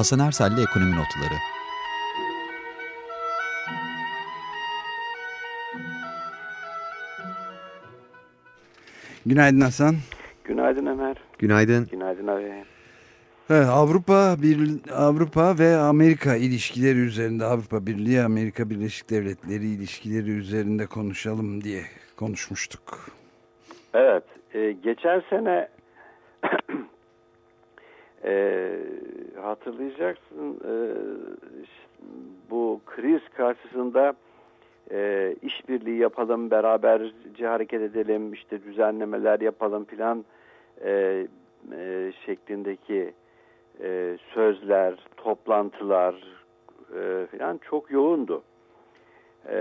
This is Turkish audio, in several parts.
Hasan Ersel'le Ekonomi Notları Günaydın Hasan. Günaydın Ömer. Günaydın. Günaydın abi. Evet, Avrupa bir Avrupa ve Amerika ilişkileri üzerinde Avrupa Birliği Amerika Birleşik Devletleri ilişkileri üzerinde konuşalım diye konuşmuştuk. Evet, e, geçen sene e, hatırlayacaksın e, bu kriz karşısında e, işbirliği yapalım, beraberce hareket edelim, işte düzenlemeler yapalım filan e, e, şeklindeki e, sözler, toplantılar e, filan çok yoğundu. E,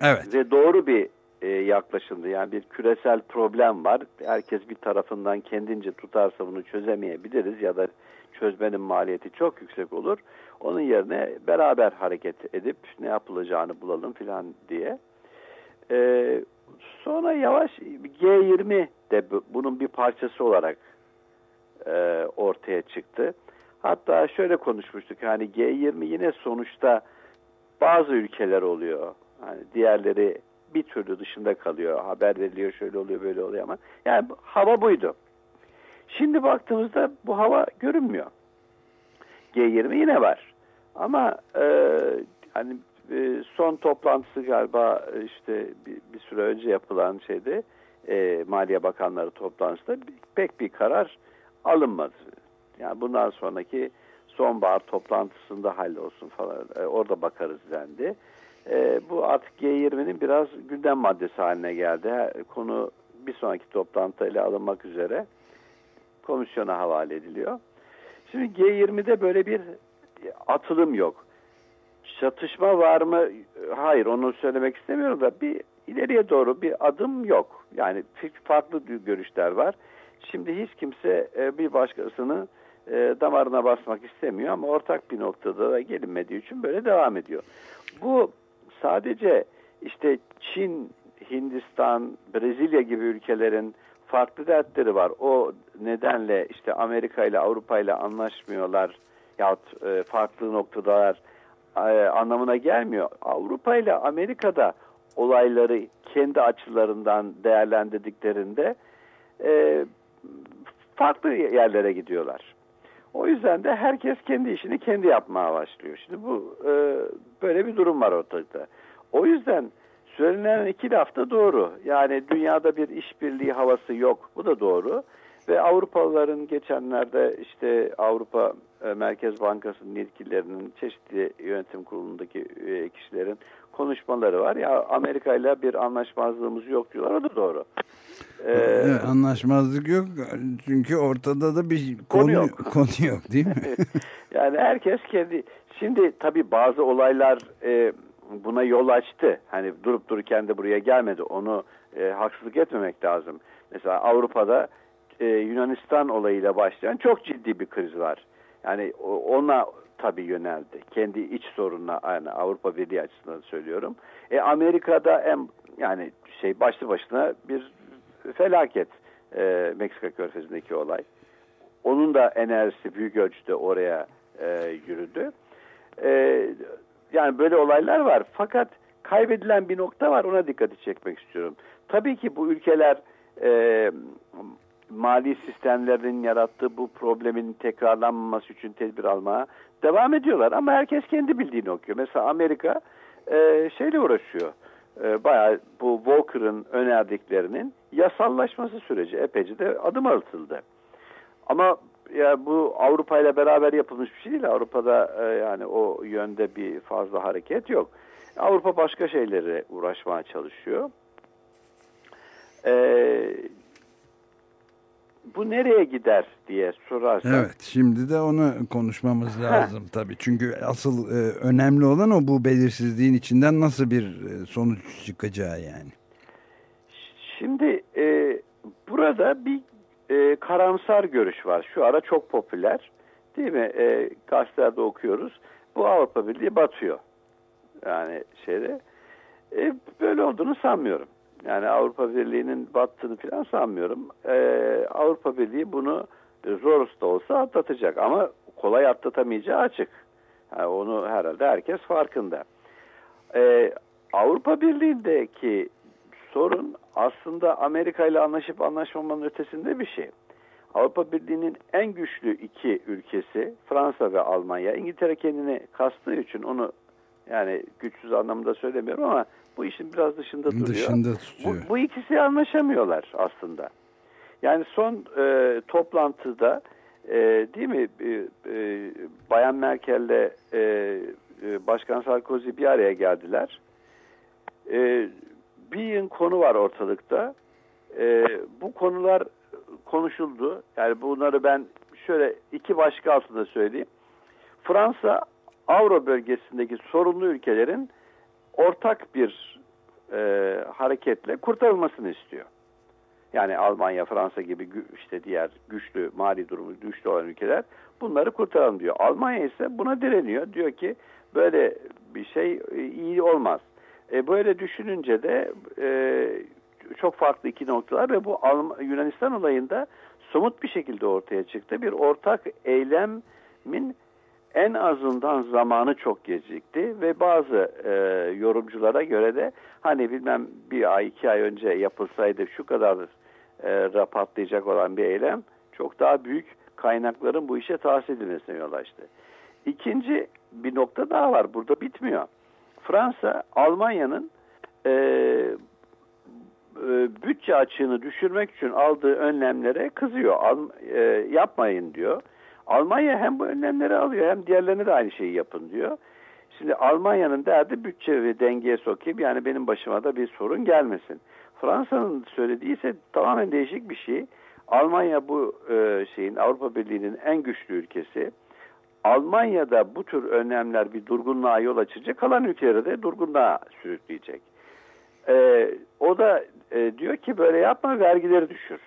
evet. Ve doğru bir e, yaklaşımdı. Yani bir küresel problem var. Herkes bir tarafından kendince tutarsa bunu çözemeyebiliriz ya da çözmenin maliyeti çok yüksek olur. Onun yerine beraber hareket edip ne yapılacağını bulalım filan diye. E, sonra yavaş G20 de bunun bir parçası olarak e, ortaya çıktı. Hatta şöyle konuşmuştuk hani G20 yine sonuçta bazı ülkeler oluyor. Hani diğerleri bir türlü dışında kalıyor. Haber veriliyor şöyle oluyor böyle oluyor ama yani hava buydu. Şimdi baktığımızda bu hava görünmüyor. G20 yine var. Ama e, hani e, son toplantısı galiba işte bir, bir süre önce yapılan şeyde e, Maliye Bakanları toplantısında pek bir karar alınmadı. Yani bundan sonraki sonbahar toplantısında hallolsun falan e, orada bakarız dendi. E, bu artık G20'nin biraz gündem maddesi haline geldi. Konu bir sonraki toplantıda alınmak üzere komisyona havale ediliyor. Şimdi G20'de böyle bir atılım yok. Çatışma var mı? Hayır onu söylemek istemiyorum da bir ileriye doğru bir adım yok. Yani farklı görüşler var. Şimdi hiç kimse e, bir başkasını e, damarına basmak istemiyor ama ortak bir noktada da gelinmediği için böyle devam ediyor. Bu sadece işte Çin, Hindistan, Brezilya gibi ülkelerin farklı dertleri var. O nedenle işte Amerika ile Avrupa ile anlaşmıyorlar yahut e, farklı noktadalar anlamına gelmiyor. Avrupa ile Amerika'da olayları kendi açılarından değerlendirdiklerinde farklı yerlere gidiyorlar. O yüzden de herkes kendi işini kendi yapmaya başlıyor. Şimdi bu e, böyle bir durum var ortada. O yüzden söylenen iki laf da doğru. Yani dünyada bir işbirliği havası yok. Bu da doğru. Ve Avrupalıların geçenlerde işte Avrupa e, Merkez Bankası'nın yetkililerinin çeşitli yönetim kurulundaki e, kişilerin konuşmaları var. Ya Amerika ile bir anlaşmazlığımız yok diyorlar. O da doğru. Ee, evet, anlaşmazlık yok çünkü ortada da bir konu, konu yok. Konu yok değil mi? yani herkes kendi şimdi tabii bazı olaylar e, buna yol açtı. Hani durup dururken de buraya gelmedi. Onu e, haksızlık etmemek lazım. Mesela Avrupa'da e, Yunanistan olayıyla başlayan çok ciddi bir kriz var. Yani ona tabii yöneldi. Kendi iç sorununa yani Avrupa Birliği açısından söylüyorum. E, Amerika'da en yani şey başlı başına bir felaket e, Meksika körfezindeki olay. Onun da enerjisi büyük ölçüde oraya e, yürüdü. E, yani böyle olaylar var. Fakat kaybedilen bir nokta var. Ona dikkati çekmek istiyorum. Tabii ki bu ülkeler e, mali sistemlerin yarattığı bu problemin tekrarlanmaması için tedbir almaya devam ediyorlar. Ama herkes kendi bildiğini okuyor. Mesela Amerika e, şeyle uğraşıyor. E, bayağı bu Walker'ın önerdiklerinin yasallaşması süreci epeyce de adım atıldı. Ama ya bu Avrupa ile beraber yapılmış bir şey değil. Avrupa'da e, yani o yönde bir fazla hareket yok. Avrupa başka şeylere uğraşmaya çalışıyor. Ee, bu nereye gider diye sorarsak. Evet şimdi de onu konuşmamız lazım tabii. Çünkü asıl e, önemli olan o bu belirsizliğin içinden nasıl bir e, sonuç çıkacağı yani. Şimdi e, burada bir e, karamsar görüş var. Şu ara çok popüler değil mi? E, gazetelerde okuyoruz. Bu Avrupa Birliği batıyor. Yani şeyde. E, böyle olduğunu sanmıyorum. Yani Avrupa Birliği'nin battığını falan sanmıyorum. Ee, Avrupa Birliği bunu zor da olsa atlatacak. Ama kolay atlatamayacağı açık. Yani onu herhalde herkes farkında. Ee, Avrupa Birliği'ndeki sorun aslında Amerika ile anlaşıp anlaşmamanın ötesinde bir şey. Avrupa Birliği'nin en güçlü iki ülkesi Fransa ve Almanya. İngiltere kendini kastığı için onu yani güçsüz anlamda söylemiyorum ama bu işin biraz dışında duruyor. Dışında tutuyor. Bu, bu ikisi anlaşamıyorlar aslında. Yani son e, toplantıda e, değil mi e, e, Bayan Merkel'le e, e, Başkan Sarkozy bir araya geldiler. E, bir yığın konu var ortalıkta. E, bu konular konuşuldu. Yani bunları ben şöyle iki başka altında söyleyeyim. Fransa Avro bölgesindeki sorunlu ülkelerin ortak bir e, hareketle kurtarılmasını istiyor. Yani Almanya, Fransa gibi işte diğer güçlü mali durumu güçlü olan ülkeler bunları kurtaralım diyor. Almanya ise buna direniyor. Diyor ki böyle bir şey iyi olmaz. E, böyle düşününce de e, çok farklı iki noktalar ve bu Yunanistan olayında somut bir şekilde ortaya çıktı. Bir ortak eylemin en azından zamanı çok gecikti ve bazı e, yorumculara göre de hani bilmem bir ay iki ay önce yapılsaydı şu kadar e, rapatlayacak olan bir eylem çok daha büyük kaynakların bu işe tahsis edilmesine yol açtı. İkinci bir nokta daha var burada bitmiyor. Fransa Almanya'nın e, e, bütçe açığını düşürmek için aldığı önlemlere kızıyor. Al, e, yapmayın diyor. Almanya hem bu önlemleri alıyor hem diğerlerine de aynı şeyi yapın diyor. Şimdi Almanya'nın derdi bütçe ve dengeye sokayım yani benim başıma da bir sorun gelmesin. Fransa'nın söylediği ise tamamen değişik bir şey. Almanya bu e, şeyin Avrupa Birliği'nin en güçlü ülkesi. Almanya'da bu tür önlemler bir durgunluğa yol açacak, kalan ülkeleri de durgunluğa sürükleyecek. E, o da e, diyor ki böyle yapma vergileri düşür.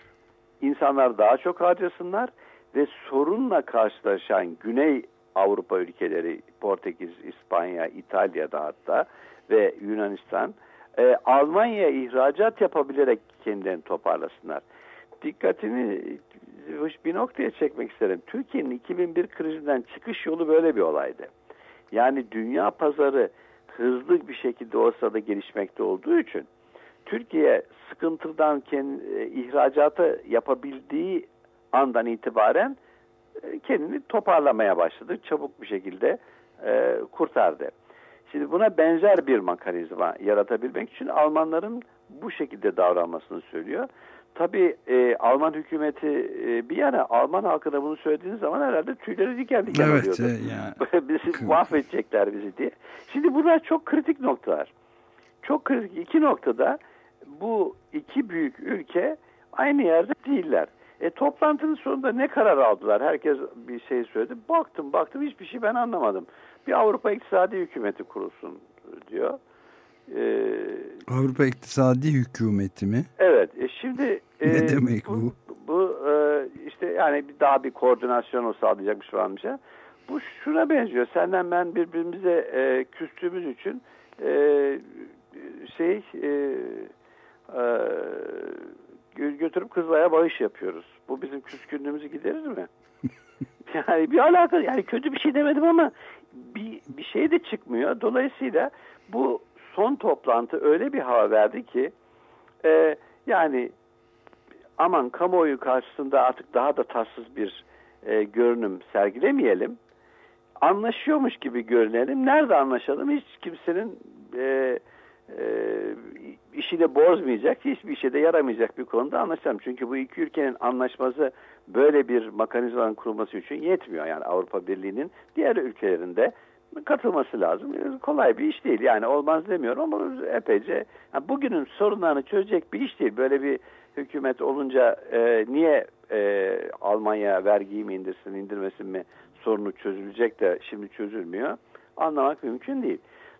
İnsanlar daha çok harcasınlar ve sorunla karşılaşan Güney Avrupa ülkeleri Portekiz, İspanya, İtalya'da hatta ve Yunanistan e, Almanya'ya ihracat yapabilerek kendilerini toparlasınlar. Dikkatini bir noktaya çekmek isterim. Türkiye'nin 2001 krizinden çıkış yolu böyle bir olaydı. Yani dünya pazarı hızlı bir şekilde o sırada gelişmekte olduğu için Türkiye sıkıntıdan kendi, e, ihracatı yapabildiği andan itibaren e, kendini toparlamaya başladı. Çabuk bir şekilde e, kurtardı. Şimdi buna benzer bir mekanizma yaratabilmek için Almanların bu şekilde davranmasını söylüyor. Tabii e, Alman hükümeti e, bir yana Alman halkına bunu söylediğiniz zaman herhalde tüyleri diken diken evet, oluyordu. E, yani. bizi mahvedecekler bizi diye. Şimdi bunlar çok kritik noktalar. Çok kritik iki noktada bu iki büyük ülke aynı yerde değiller. E, toplantının sonunda ne karar aldılar? Herkes bir şey söyledi. Baktım baktım hiçbir şey ben anlamadım. Bir Avrupa İktisadi Hükümeti kurulsun diyor. Ee, Avrupa İktisadi Hükümeti mi? Evet. Şimdi ne e, demek bu? Bu, bu e, işte yani daha bir koordinasyonu sağlayacakmış falan bir şey. Bu şuna benziyor. Senden ben birbirimize e, küstüğümüz için e, şey e, e, götürüp Kızılay'a bağış yapıyoruz. Bu bizim küskünlüğümüzü giderir mi? yani bir alaka yani kötü bir şey demedim ama bir, bir şey de çıkmıyor. Dolayısıyla bu son toplantı öyle bir hava verdi ki e, yani aman kamuoyu karşısında artık daha da tatsız bir e, görünüm sergilemeyelim. Anlaşıyormuş gibi görünelim. Nerede anlaşalım? Hiç kimsenin e, e, işi de bozmayacak, hiçbir işe de yaramayacak bir konuda anlaşalım. Çünkü bu iki ülkenin anlaşması böyle bir mekanizmanın kurulması için yetmiyor. Yani Avrupa Birliği'nin diğer ülkelerinde katılması lazım. Kolay bir iş değil. Yani olmaz demiyorum ama epeyce yani bugünün sorunlarını çözecek bir iş değil. Böyle bir hükümet olunca e, niye e, Almanya vergiyi mi indirsin, indirmesin mi sorunu çözülecek de şimdi çözülmüyor. Anlamak mümkün değil.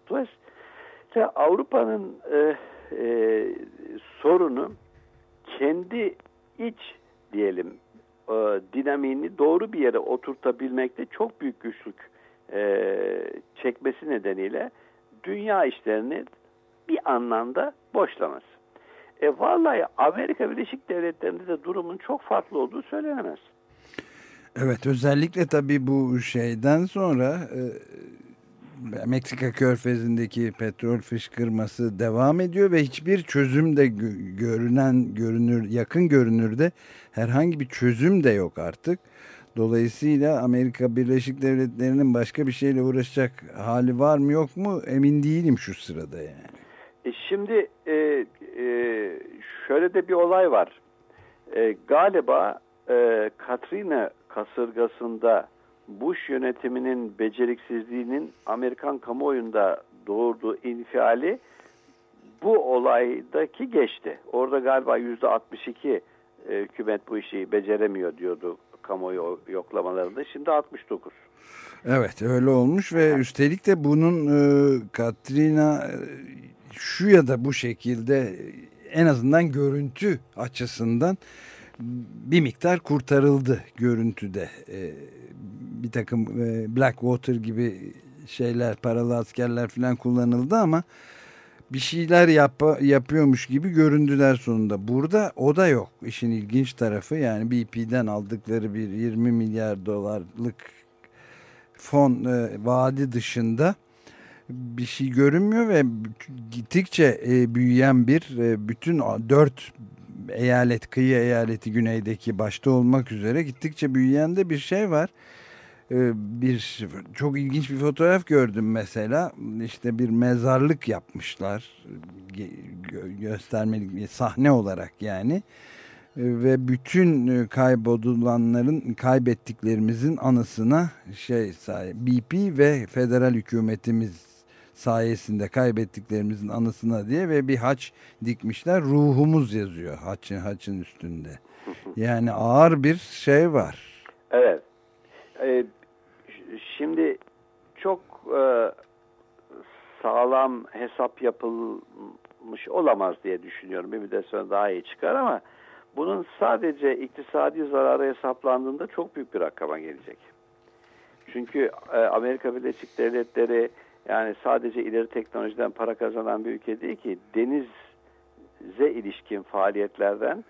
Dolayısıyla Avrupa'nın e, e, sorunu kendi iç diyelim e, dinamiğini doğru bir yere oturtabilmekte çok büyük güçlük e, çekmesi nedeniyle dünya işlerini bir anlamda boşlaması. E vallahi Amerika Birleşik Devletleri'nde de durumun çok farklı olduğu söylenemez. Evet özellikle tabii bu şeyden sonra e, Meksika körfezindeki petrol fışkırması devam ediyor ve hiçbir çözüm de görünen görünür yakın görünürde herhangi bir çözüm de yok artık. Dolayısıyla Amerika Birleşik Devletleri'nin başka bir şeyle uğraşacak hali var mı yok mu emin değilim şu sırada yani. E şimdi e, e, şöyle de bir olay var. E, galiba e, Katrina kasırgasında Bush yönetiminin beceriksizliğinin Amerikan kamuoyunda doğurduğu infiali bu olaydaki geçti. Orada galiba yüzde 62 e, hükümet bu işi beceremiyor diyordu kamuoyu yoklamalarında. Şimdi 69. Evet öyle olmuş ve üstelik de bunun e, Katrina e, şu ya da bu şekilde en azından görüntü açısından bir miktar kurtarıldı görüntüde. E, bir takım e, Blackwater gibi şeyler, paralı askerler falan kullanıldı ama bir şeyler yap yapıyormuş gibi göründüler sonunda. Burada o da yok. İşin ilginç tarafı yani BP'den aldıkları bir 20 milyar dolarlık fon e, vaadi dışında bir şey görünmüyor ve gittikçe e, büyüyen bir e, bütün dört eyalet kıyı eyaleti güneydeki başta olmak üzere gittikçe büyüyen de bir şey var. E, bir çok ilginç bir fotoğraf gördüm mesela işte bir mezarlık yapmışlar göstermelik bir sahne olarak yani e, ve bütün kaybodulanların kaybettiklerimizin anısına şey BP ve federal hükümetimiz sayesinde kaybettiklerimizin anısına diye ve bir haç dikmişler. Ruhumuz yazıyor haçın haçın üstünde. Yani ağır bir şey var. Evet. Ee, şimdi çok e, sağlam hesap yapılmış olamaz diye düşünüyorum. Bir müddet sonra daha iyi çıkar ama bunun sadece iktisadi zararı hesaplandığında çok büyük bir rakama gelecek. Çünkü e, Amerika Birleşik Devletleri yani sadece ileri teknolojiden para kazanan bir ülke değil ki denize ilişkin faaliyetlerden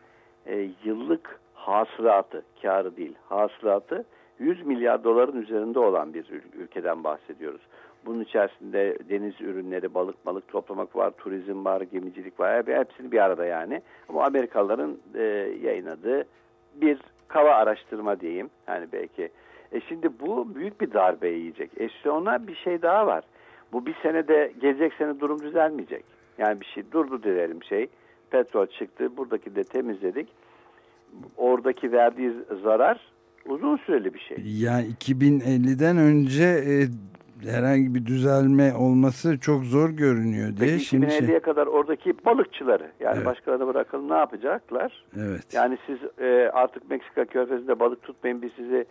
e, yıllık hasılatı, karı değil, hasılatı 100 milyar doların üzerinde olan bir ülkeden bahsediyoruz. Bunun içerisinde deniz ürünleri, balık balık toplamak var, turizm var, gemicilik var. Hepsini bir arada yani. Ama Amerikalıların e, yayınladığı bir kava araştırma diyeyim. Yani belki. E şimdi bu büyük bir darbe yiyecek. E sonra bir şey daha var. Bu bir senede gelecek sene durum düzelmeyecek. Yani bir şey durdu diyelim şey. Petrol çıktı. Buradaki de temizledik. Oradaki verdiği zarar uzun süreli bir şey. Yani 2050'den önce e, herhangi bir düzelme olması çok zor görünüyor diye. Peki 2050'ye şey... kadar oradaki balıkçıları yani evet. başkalarına bırakalım ne yapacaklar? Evet. Yani siz e, artık Meksika körfezinde balık tutmayın biz sizi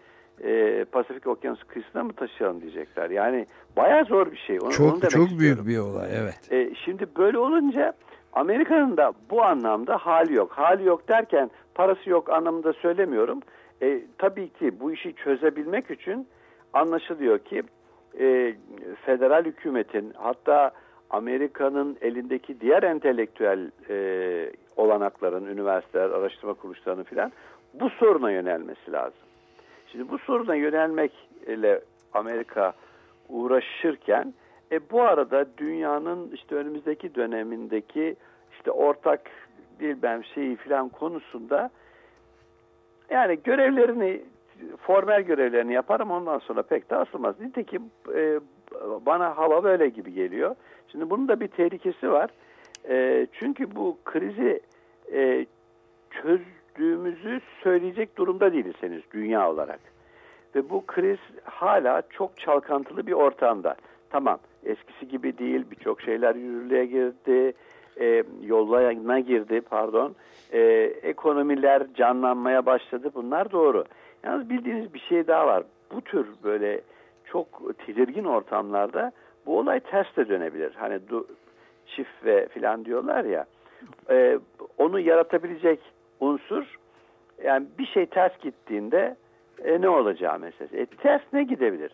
e, Pasifik Okyanusu kıyısına mı taşıyalım diyecekler. Yani bayağı zor bir şey. Onu, çok onu çok istiyorum. büyük bir olay evet. E, şimdi böyle olunca Amerika'nın da bu anlamda hali yok. Hali yok derken parası yok anlamında söylemiyorum. E, tabii ki bu işi çözebilmek için anlaşılıyor ki e, federal hükümetin hatta Amerika'nın elindeki diğer entelektüel e, olanakların, üniversiteler, araştırma kuruluşlarının filan bu soruna yönelmesi lazım. Şimdi bu soruna yönelmekle Amerika uğraşırken e, bu arada dünyanın işte önümüzdeki dönemindeki işte ortak bilmem şeyi filan konusunda yani görevlerini formel görevlerini yaparım ondan sonra pek de asılmaz. Nitekim e, bana hava böyle gibi geliyor. Şimdi bunun da bir tehlikesi var. E, çünkü bu krizi e, çöz çözdüğümüzü söyleyecek durumda değiliz dünya olarak. Ve bu kriz hala çok çalkantılı bir ortamda. Tamam eskisi gibi değil birçok şeyler yürürlüğe girdi, e, yollarına girdi pardon. E, ekonomiler canlanmaya başladı bunlar doğru. Yalnız bildiğiniz bir şey daha var. Bu tür böyle çok tedirgin ortamlarda bu olay ters de dönebilir. Hani du, çift ve filan diyorlar ya. E, onu yaratabilecek unsur yani bir şey ters gittiğinde e, ne olacağı meselesi. E, ters ne gidebilir?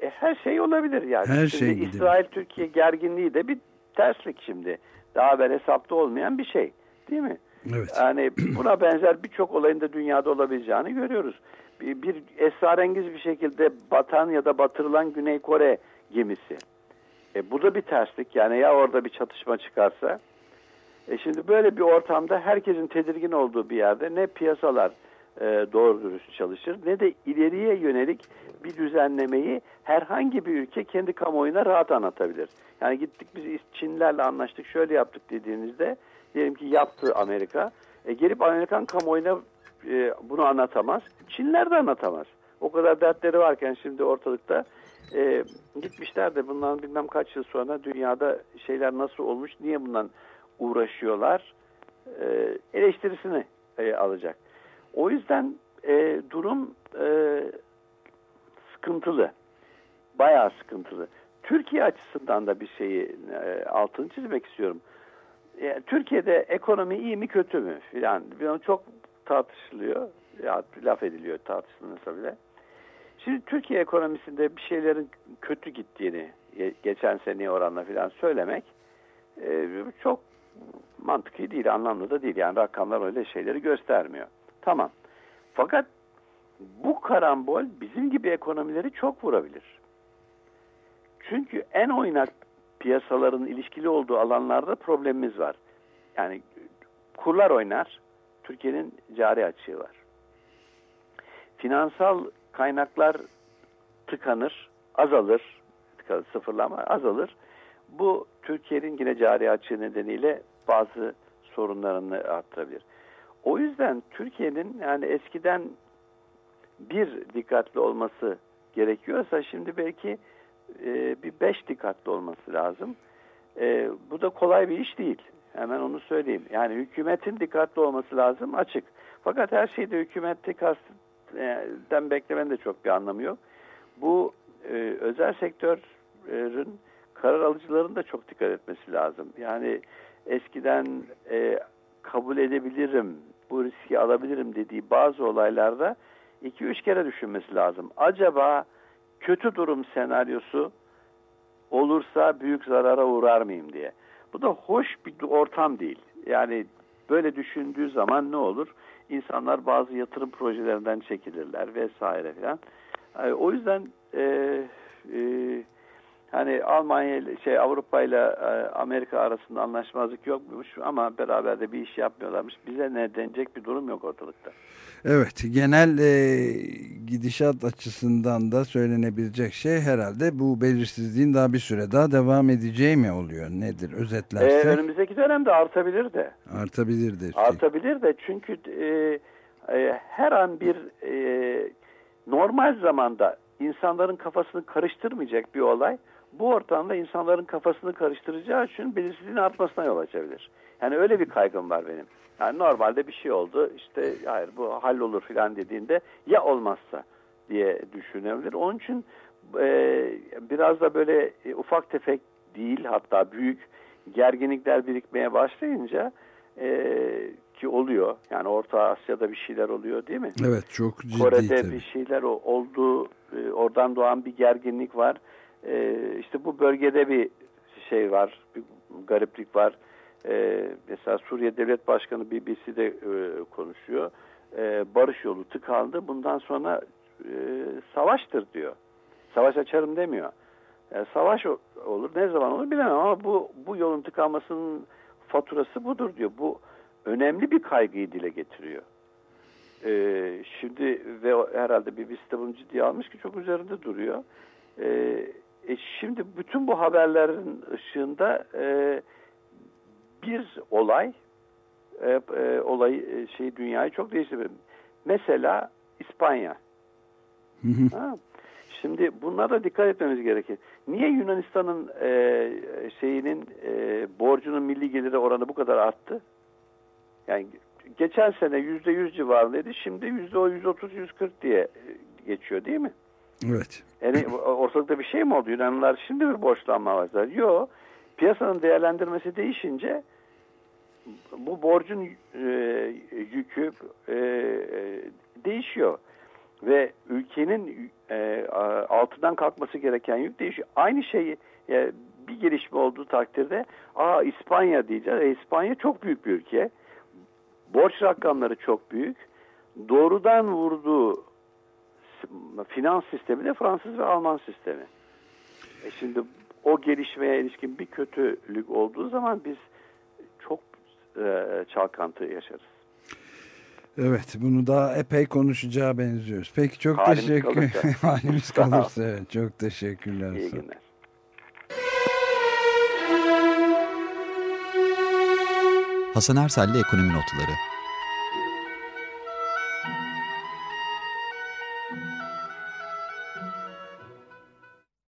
E, her şey olabilir yani. Her şimdi şey İsrail-Türkiye gerginliği de bir terslik şimdi. Daha evvel hesapta olmayan bir şey. Değil mi? Evet. Yani buna benzer birçok olayın da dünyada olabileceğini görüyoruz. Bir, bir esrarengiz bir şekilde batan ya da batırılan Güney Kore gemisi. E, bu da bir terslik. Yani ya orada bir çatışma çıkarsa. E şimdi böyle bir ortamda herkesin tedirgin olduğu bir yerde ne piyasalar e, doğru dürüst çalışır ne de ileriye yönelik bir düzenlemeyi herhangi bir ülke kendi kamuoyuna rahat anlatabilir. Yani gittik biz Çinlerle anlaştık şöyle yaptık dediğinizde diyelim ki yaptı Amerika. E, gelip Amerikan kamuoyuna e, bunu anlatamaz. Çinler de anlatamaz. O kadar dertleri varken şimdi ortalıkta e, gitmişler de bundan bilmem kaç yıl sonra dünyada şeyler nasıl olmuş, niye bundan uğraşıyorlar e, eleştirisini e, alacak. O yüzden e, durum e, sıkıntılı. Bayağı sıkıntılı. Türkiye açısından da bir şeyi e, altını çizmek istiyorum. E, Türkiye'de ekonomi iyi mi kötü mü filan çok tartışılıyor. Ya, laf ediliyor tartışılırsa bile. Şimdi Türkiye ekonomisinde bir şeylerin kötü gittiğini geçen seneye oranla filan söylemek e, çok mantıklı değil, anlamlı da değil. Yani rakamlar öyle şeyleri göstermiyor. Tamam. Fakat bu karambol bizim gibi ekonomileri çok vurabilir. Çünkü en oynak piyasaların ilişkili olduğu alanlarda problemimiz var. Yani kurlar oynar, Türkiye'nin cari açığı var. Finansal kaynaklar tıkanır, azalır, sıfırlama azalır. Bu Türkiye'nin yine cari açığı nedeniyle bazı sorunlarını arttırabilir. O yüzden Türkiye'nin yani eskiden bir dikkatli olması gerekiyorsa şimdi belki e, bir beş dikkatli olması lazım. E, bu da kolay bir iş değil. Hemen onu söyleyeyim. Yani hükümetin dikkatli olması lazım açık. Fakat her şeyde hükümette kastten beklemenin de çok bir anlamı yok. Bu e, özel sektörün karar alıcıların da çok dikkat etmesi lazım. Yani eskiden e, kabul edebilirim, bu riski alabilirim dediği bazı olaylarda iki üç kere düşünmesi lazım. Acaba kötü durum senaryosu olursa büyük zarara uğrar mıyım diye. Bu da hoş bir ortam değil. Yani böyle düşündüğü zaman ne olur? İnsanlar bazı yatırım projelerinden çekilirler vesaire filan. Yani o yüzden e, e, hani Almanya şey Avrupa ile e, Amerika arasında anlaşmazlık yokmuş ama beraber de bir iş yapmıyorlarmış. Bize ne denecek bir durum yok ortalıkta. Evet, genel e, gidişat açısından da söylenebilecek şey herhalde bu belirsizliğin daha bir süre daha devam edeceği mi oluyor? Nedir özetlersek? Ee, önümüzdeki dönemde artabilir de. Artabilir de. Artabilir de çünkü e, e, her an bir e, normal zamanda insanların kafasını karıştırmayacak bir olay bu ortamda insanların kafasını karıştıracağı için belirsizliğin artmasına yol açabilir. Yani öyle bir kaygım var benim. Yani normalde bir şey oldu işte hayır bu hallolur filan dediğinde ya olmazsa diye düşünebilir. Onun için e, biraz da böyle e, ufak tefek değil hatta büyük gerginlikler birikmeye başlayınca e, ki oluyor. Yani Orta Asya'da bir şeyler oluyor değil mi? Evet çok ciddi Kore'de tabii. bir şeyler oldu. E, oradan doğan bir gerginlik var. E, işte bu bölgede bir şey var. Bir gariplik var. E, mesela Suriye Devlet Başkanı BBC'de e, konuşuyor. E, barış yolu tıkandı. Bundan sonra e, savaştır diyor. Savaş açarım demiyor. E, savaş olur. Ne zaman olur bilemem ama bu bu yolun tıkanmasının faturası budur diyor. Bu önemli bir kaygıyı dile getiriyor. E, şimdi ve herhalde BBC de bunu ciddiye almış ki çok üzerinde duruyor. E, e, şimdi bütün bu haberlerin ışığında e, bir olay e, e, olay e, şey dünyayı çok değiştirdi. Mesela İspanya. ha. Şimdi bunlara dikkat etmemiz gerekir. Niye Yunanistan'ın e, şeyinin e, borcunun milli geliri oranı bu kadar arttı? Yani geçen sene yüzde yüz civarındaydı. Şimdi yüzde o yüz otuz yüz kırk diye geçiyor değil mi? Evet. Yani ortalıkta bir şey mi oldu? Yunanlılar şimdi bir borçlanma var. Yok. Piyasanın değerlendirmesi değişince bu borcun e, yükü e, değişiyor ve ülkenin e, altından kalkması gereken yük değişiyor. Aynı şeyi e, bir gelişme olduğu takdirde aa İspanya diyeceğiz. E, İspanya çok büyük bir ülke. Borç rakamları çok büyük. Doğrudan vurduğu finans sistemi de Fransız ve Alman sistemi. E şimdi o gelişmeye ilişkin bir kötülük olduğu zaman biz çok e, çalkantı yaşarız. Evet bunu daha epey konuşacağı benziyoruz. Peki çok Halimiz teşekkür Halimiz kalırsa evet, çok teşekkürler. İyi günler. Hasan Ersel'le Ekonomi Notları